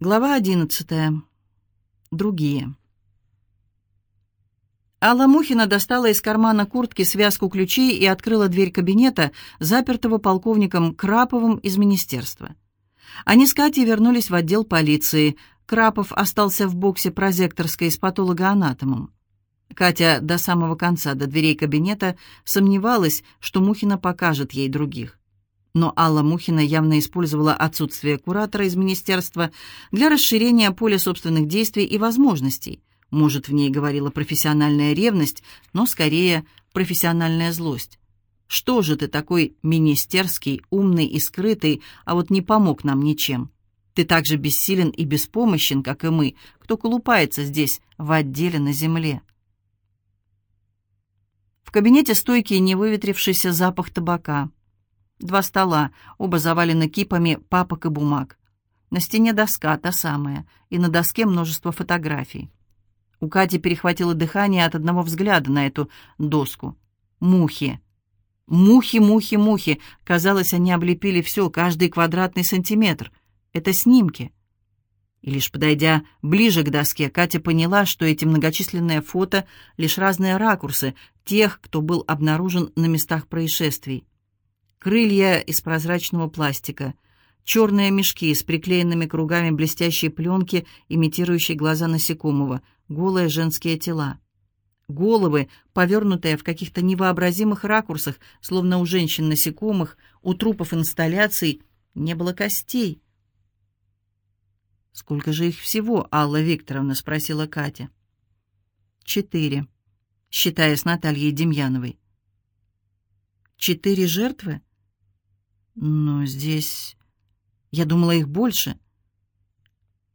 Глава одиннадцатая. Другие. Алла Мухина достала из кармана куртки связку ключей и открыла дверь кабинета, запертого полковником Краповым из министерства. Они с Катей вернулись в отдел полиции. Крапов остался в боксе прозекторской с патологоанатомом. Катя до самого конца, до дверей кабинета, сомневалась, что Мухина покажет ей других. Но Алла Мухина явно использовала отсутствие куратора из министерства для расширения поля собственных действий и возможностей. Может, в ней говорила профессиональная ревность, но скорее профессиональная злость. Что же ты такой министерский, умный и скрытый, а вот не помог нам ничем? Ты так же бессилен и беспомощен, как и мы, кто колупается здесь, в отделе на земле. В кабинете стойкий невыветрившийся запах табака. Два стола, оба завалены кипами папок и бумаг. На стене доска, та самая, и на доске множество фотографий. У Кати перехватило дыхание от одного взгляда на эту доску. Мухи. Мухи, мухи, мухи. Казалось, они облепили все, каждый квадратный сантиметр. Это снимки. И лишь подойдя ближе к доске, Катя поняла, что эти многочисленные фото — лишь разные ракурсы тех, кто был обнаружен на местах происшествий. Крылья из прозрачного пластика, черные мешки с приклеенными кругами блестящей пленки, имитирующей глаза насекомого, голые женские тела. Головы, повернутые в каких-то невообразимых ракурсах, словно у женщин-насекомых, у трупов инсталляций, не было костей — «Сколько же их всего, Алла Викторовна?» — спросила Катя. «Четыре, считая с Натальей Демьяновой». «Четыре жертвы?» «Но здесь... Я думала, их больше».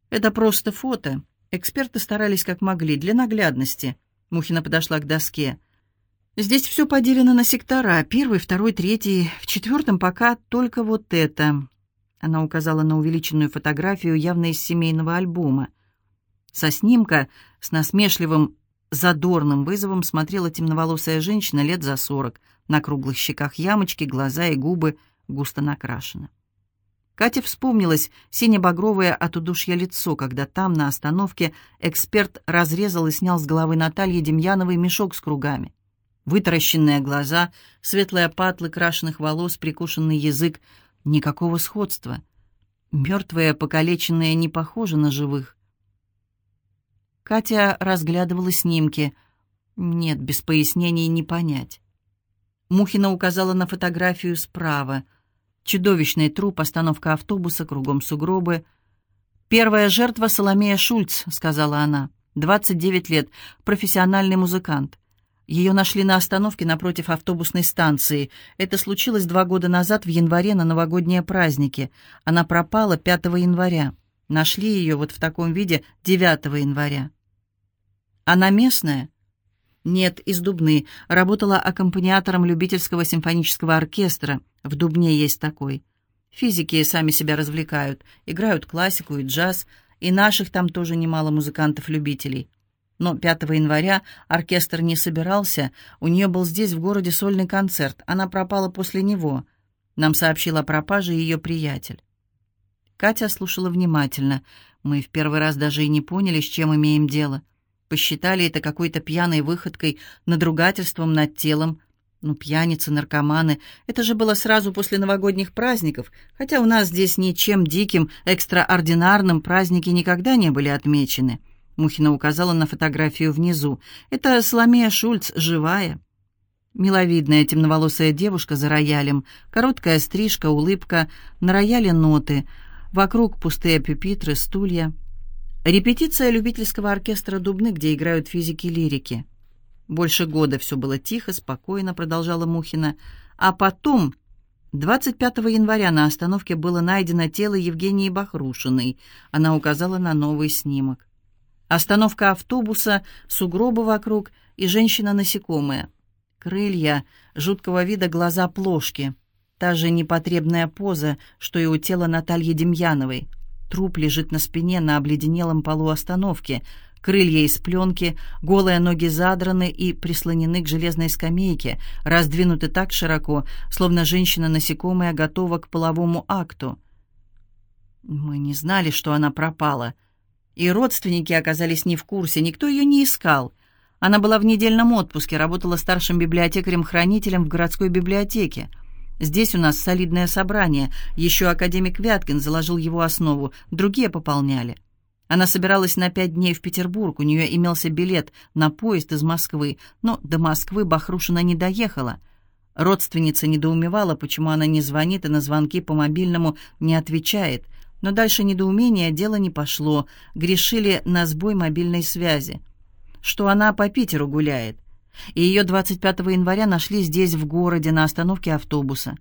«Это просто фото. Эксперты старались как могли, для наглядности». Мухина подошла к доске. «Здесь все поделено на сектора. Первый, второй, третий. В четвертом пока только вот это. Она указала на увеличенную фотографию, явно из семейного альбома. Со снимка с насмешливым, задорным вызовом смотрела темноволосая женщина лет за сорок. На круглых щеках ямочки, глаза и губы густо накрашены. Кате вспомнилось сине-багровое от удушья лицо, когда там, на остановке, эксперт разрезал и снял с головы Натальи Демьяновой мешок с кругами. Вытаращенные глаза, светлые патлы крашеных волос, прикушенный язык, Никакого сходства. Мертвые, покалеченные не похожи на живых. Катя разглядывала снимки. Нет, без пояснений не понять. Мухина указала на фотографию справа. Чудовищный труп, остановка автобуса, кругом сугробы. «Первая жертва Соломея Шульц», — сказала она. «29 лет, профессиональный музыкант. Ее нашли на остановке напротив автобусной станции. Это случилось два года назад в январе на новогодние праздники. Она пропала 5 января. Нашли ее вот в таком виде 9 января. Она местная? Нет, из Дубны. Работала аккомпаниатором любительского симфонического оркестра. В Дубне есть такой. Физики сами себя развлекают. Играют классику и джаз. И наших там тоже немало музыкантов-любителей. Но 5 января оркестр не собирался, у нее был здесь в городе сольный концерт, она пропала после него. Нам сообщил о пропаже ее приятель. Катя слушала внимательно. Мы в первый раз даже и не поняли, с чем имеем дело. Посчитали это какой-то пьяной выходкой, надругательством над телом. Ну, пьяницы, наркоманы. Это же было сразу после новогодних праздников, хотя у нас здесь ничем диким, экстраординарным праздники никогда не были отмечены. Мухина указала на фотографию внизу. «Это Соломея Шульц, живая». Миловидная темноволосая девушка за роялем, короткая стрижка, улыбка, на рояле ноты, вокруг пустые пюпитры, стулья. Репетиция любительского оркестра Дубны, где играют физики-лирики. Больше года все было тихо, спокойно, продолжала Мухина. А потом, 25 января на остановке было найдено тело Евгении Бахрушиной. Она указала на новый снимок. Остановка автобуса, сугробы вокруг и женщина-насекомая. Крылья, жуткого вида глаза плошки. Та же непотребная поза, что и у тела Натальи Демьяновой. Труп лежит на спине на обледенелом полу остановки. Крылья из пленки, голые ноги задраны и прислонены к железной скамейке, раздвинуты так широко, словно женщина-насекомая готова к половому акту. Мы не знали, что она пропала. И родственники оказались не в курсе, никто ее не искал. Она была в недельном отпуске, работала старшим библиотекарем-хранителем в городской библиотеке. Здесь у нас солидное собрание. Еще академик Вяткин заложил его основу, другие пополняли. Она собиралась на пять дней в Петербург, у нее имелся билет на поезд из Москвы, но до Москвы Бахрушина не доехала. Родственница недоумевала, почему она не звонит и на звонки по мобильному не отвечает. Но дальше недоумения дело не пошло, грешили на сбой мобильной связи. Что она по Питеру гуляет. И ее 25 января нашли здесь, в городе, на остановке автобуса.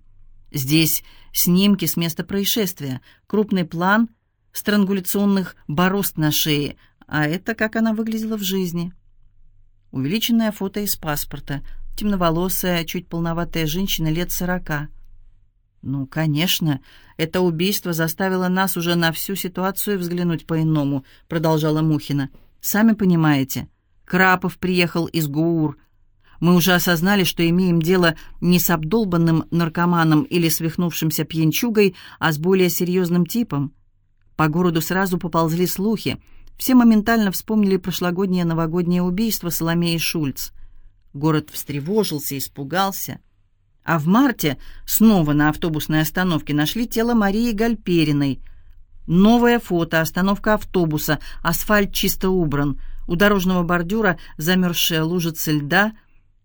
Здесь снимки с места происшествия, крупный план странгуляционных борозд на шее, а это как она выглядела в жизни. Увеличенное фото из паспорта, темноволосая, чуть полноватая женщина лет сорока — «Ну, конечно, это убийство заставило нас уже на всю ситуацию взглянуть по-иному», — продолжала Мухина. «Сами понимаете, Крапов приехал из ГУР. Мы уже осознали, что имеем дело не с обдолбанным наркоманом или свихнувшимся пьянчугой, а с более серьезным типом. По городу сразу поползли слухи. Все моментально вспомнили прошлогоднее новогоднее убийство Соломеи Шульц. Город встревожился, испугался». А в марте снова на автобусной остановке нашли тело Марии Гальпериной. Новое фото, остановка автобуса, асфальт чисто убран. У дорожного бордюра замерзшая лужица льда.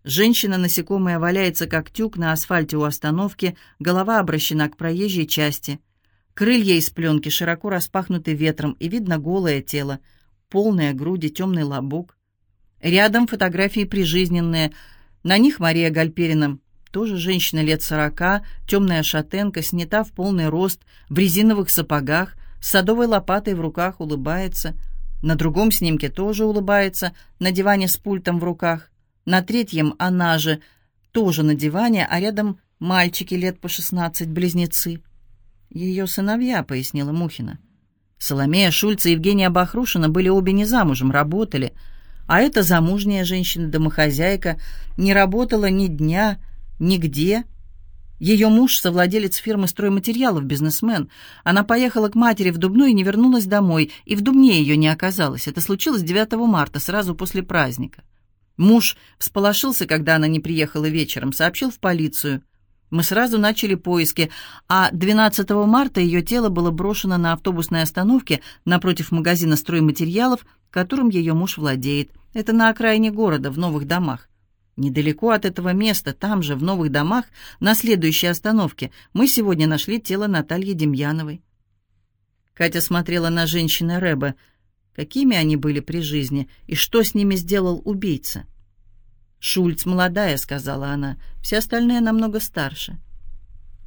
Женщина-насекомая валяется как тюк на асфальте у остановки, голова обращена к проезжей части. Крылья из пленки широко распахнуты ветром, и видно голое тело, полные груди, темный лобок. Рядом фотографии прижизненные. На них Мария Гальперина тоже женщина лет сорока, темная шатенка, снята в полный рост, в резиновых сапогах, с садовой лопатой в руках улыбается. На другом снимке тоже улыбается, на диване с пультом в руках. На третьем она же, тоже на диване, а рядом мальчики лет по шестнадцать, близнецы. Ее сыновья, пояснила Мухина. Соломея Шульц и Евгения Бахрушина были обе не замужем, работали. А эта замужняя женщина-домохозяйка не работала ни дня, Нигде. Ее муж — совладелец фирмы стройматериалов, бизнесмен. Она поехала к матери в Дубну и не вернулась домой, и в Дубне ее не оказалось. Это случилось 9 марта, сразу после праздника. Муж всполошился, когда она не приехала вечером, сообщил в полицию. Мы сразу начали поиски, а 12 марта ее тело было брошено на автобусной остановке напротив магазина стройматериалов, которым ее муж владеет. Это на окраине города, в новых домах. Недалеко от этого места, там же, в новых домах, на следующей остановке, мы сегодня нашли тело Натальи Демьяновой. Катя смотрела на женщины Рэба. Какими они были при жизни и что с ними сделал убийца? «Шульц молодая», — сказала она, — «все остальные намного старше».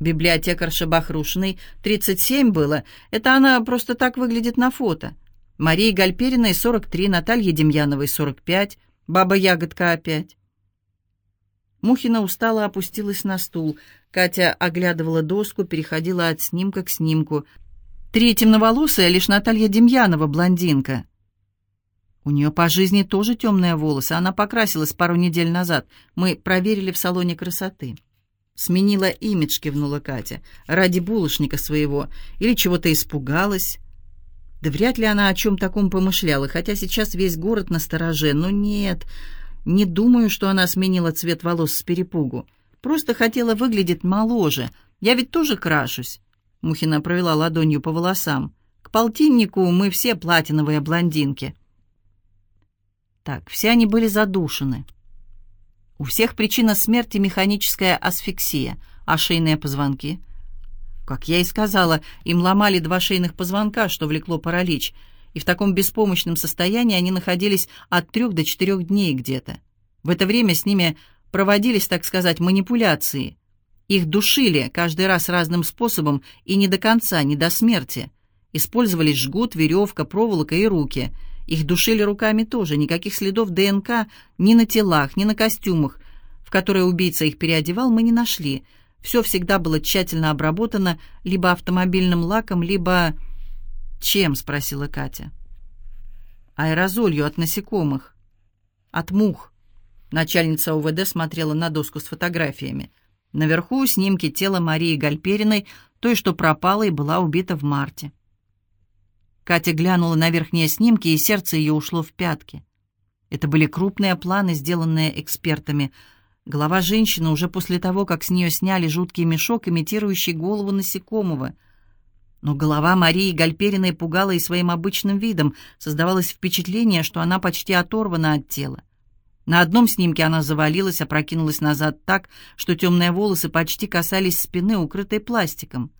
Библиотекарша Бахрушиной 37 было, это она просто так выглядит на фото. Марии Гальпериной 43, Наталье Демьяновой 45, Баба Ягодка опять. Мухина устало опустилась на стул. Катя оглядывала доску, переходила от снимка к снимку. Три темноволосая, лишь Наталья Демьянова, блондинка. У нее по жизни тоже темные волосы. Она покрасилась пару недель назад. Мы проверили в салоне красоты. Сменила имидж, кивнула Катя. Ради булочника своего. Или чего-то испугалась. Да вряд ли она о чем таком помышляла, хотя сейчас весь город на стороже. Но нет, не думаю, что она сменила цвет волос с перепугу. Просто хотела выглядеть моложе. Я ведь тоже крашусь. Мухина провела ладонью по волосам. К полтиннику мы все платиновые блондинки. Так, все они были задушены. У всех причина смерти механическая асфиксия, а шейные позвонки. Как я и сказала, им ломали два шейных позвонка, что влекло паралич — и в таком беспомощном состоянии они находились от трех до четырех дней где-то. В это время с ними проводились, так сказать, манипуляции. Их душили каждый раз разным способом и не до конца, не до смерти. Использовались жгут, веревка, проволока и руки. Их душили руками тоже, никаких следов ДНК ни на телах, ни на костюмах, в которые убийца их переодевал, мы не нашли. Все всегда было тщательно обработано либо автомобильным лаком, либо «Чем?» — спросила Катя. «Аэрозолью от насекомых. От мух». Начальница УВД смотрела на доску с фотографиями. Наверху снимки тела Марии Гальпериной, той, что пропала и была убита в марте. Катя глянула на верхние снимки, и сердце ее ушло в пятки. Это были крупные планы, сделанные экспертами. Голова женщины уже после того, как с нее сняли жуткий мешок, имитирующий голову насекомого. Но голова Марии Гальпериной пугала и своим обычным видом. Создавалось впечатление, что она почти оторвана от тела. На одном снимке она завалилась, опрокинулась назад так, что темные волосы почти касались спины, укрытой пластиком.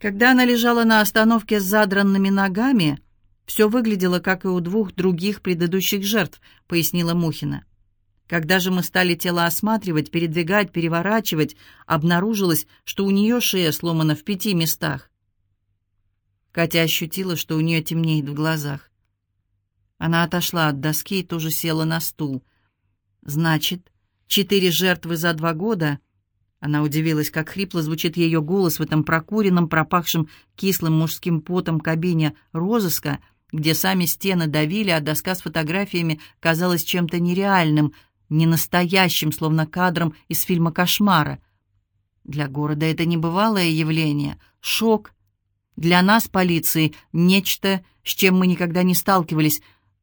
Когда она лежала на остановке с задранными ногами, все выглядело, как и у двух других предыдущих жертв, пояснила Мухина. Когда же мы стали тело осматривать, передвигать, переворачивать, обнаружилось, что у нее шея сломана в пяти местах. Катя ощутила, что у нее темнеет в глазах. Она отошла от доски и тоже села на стул. «Значит, четыре жертвы за два года?» Она удивилась, как хрипло звучит ее голос в этом прокуренном, пропахшем кислым мужским потом кабине розыска, где сами стены давили, а доска с фотографиями казалась чем-то нереальным, ненастоящим, словно кадром из фильма «Кошмара». Для города это небывалое явление, шок. Для нас, полиции, нечто, с чем мы никогда не сталкивались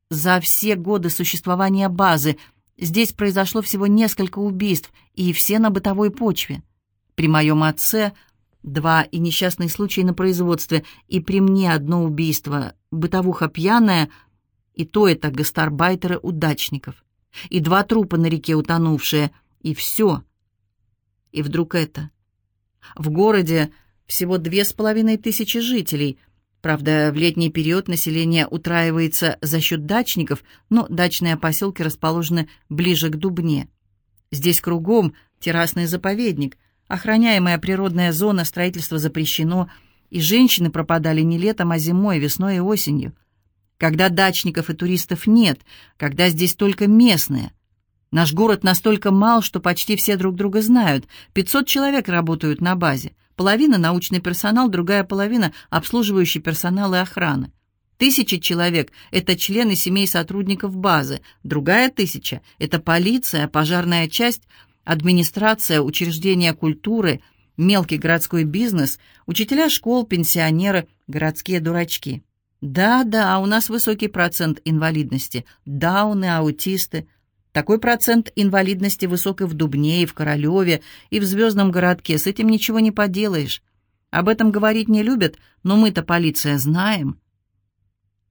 за все годы существования базы — Здесь произошло всего несколько убийств, и все на бытовой почве. При моем отце два и несчастный случай на производстве, и при мне одно убийство, бытовуха пьяная, и то это гастарбайтеры удачников. И два трупа на реке утонувшие, и все. И вдруг это. В городе всего две с половиной тысячи жителей — Правда, в летний период население утраивается за счет дачников, но дачные поселки расположены ближе к Дубне. Здесь кругом террасный заповедник, охраняемая природная зона, строительство запрещено, и женщины пропадали не летом, а зимой, весной и осенью. Когда дачников и туристов нет, когда здесь только местные. Наш город настолько мал, что почти все друг друга знают. 500 человек работают на базе. Половина — научный персонал, другая половина — обслуживающий персонал и охрана. Тысячи человек — это члены семей сотрудников базы, другая тысяча — это полиция, пожарная часть, администрация, учреждения культуры, мелкий городской бизнес, учителя школ, пенсионеры, городские дурачки. Да-да, у нас высокий процент инвалидности, дауны, аутисты — такой процент инвалидности высок и в Дубне, и в Королеве, и в Звездном городке. С этим ничего не поделаешь. Об этом говорить не любят, но мы-то, полиция, знаем.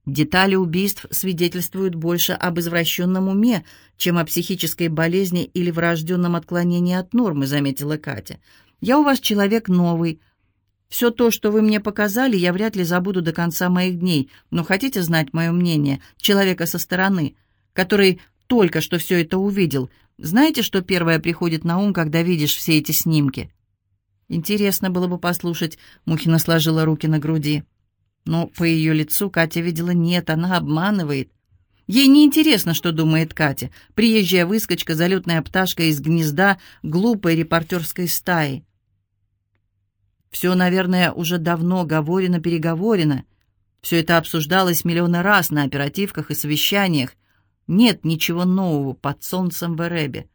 Детали убийств свидетельствуют больше об извращенном уме, чем о психической болезни или врожденном отклонении от нормы, заметила Катя. Я у вас человек новый. Все то, что вы мне показали, я вряд ли забуду до конца моих дней. Но хотите знать мое мнение, человека со стороны, который только что все это увидел. Знаете, что первое приходит на ум, когда видишь все эти снимки?» «Интересно было бы послушать», — Мухина сложила руки на груди. Но по ее лицу Катя видела нет, она обманывает. Ей не интересно, что думает Катя, приезжая выскочка, залетная пташка из гнезда глупой репортерской стаи. Все, наверное, уже давно говорено-переговорено. Все это обсуждалось миллионы раз на оперативках и совещаниях. Нет ничего нового под солнцем в Эребе.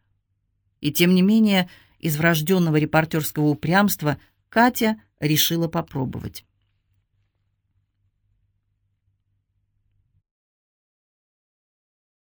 И тем не менее, из врожденного репортерского упрямства Катя решила попробовать.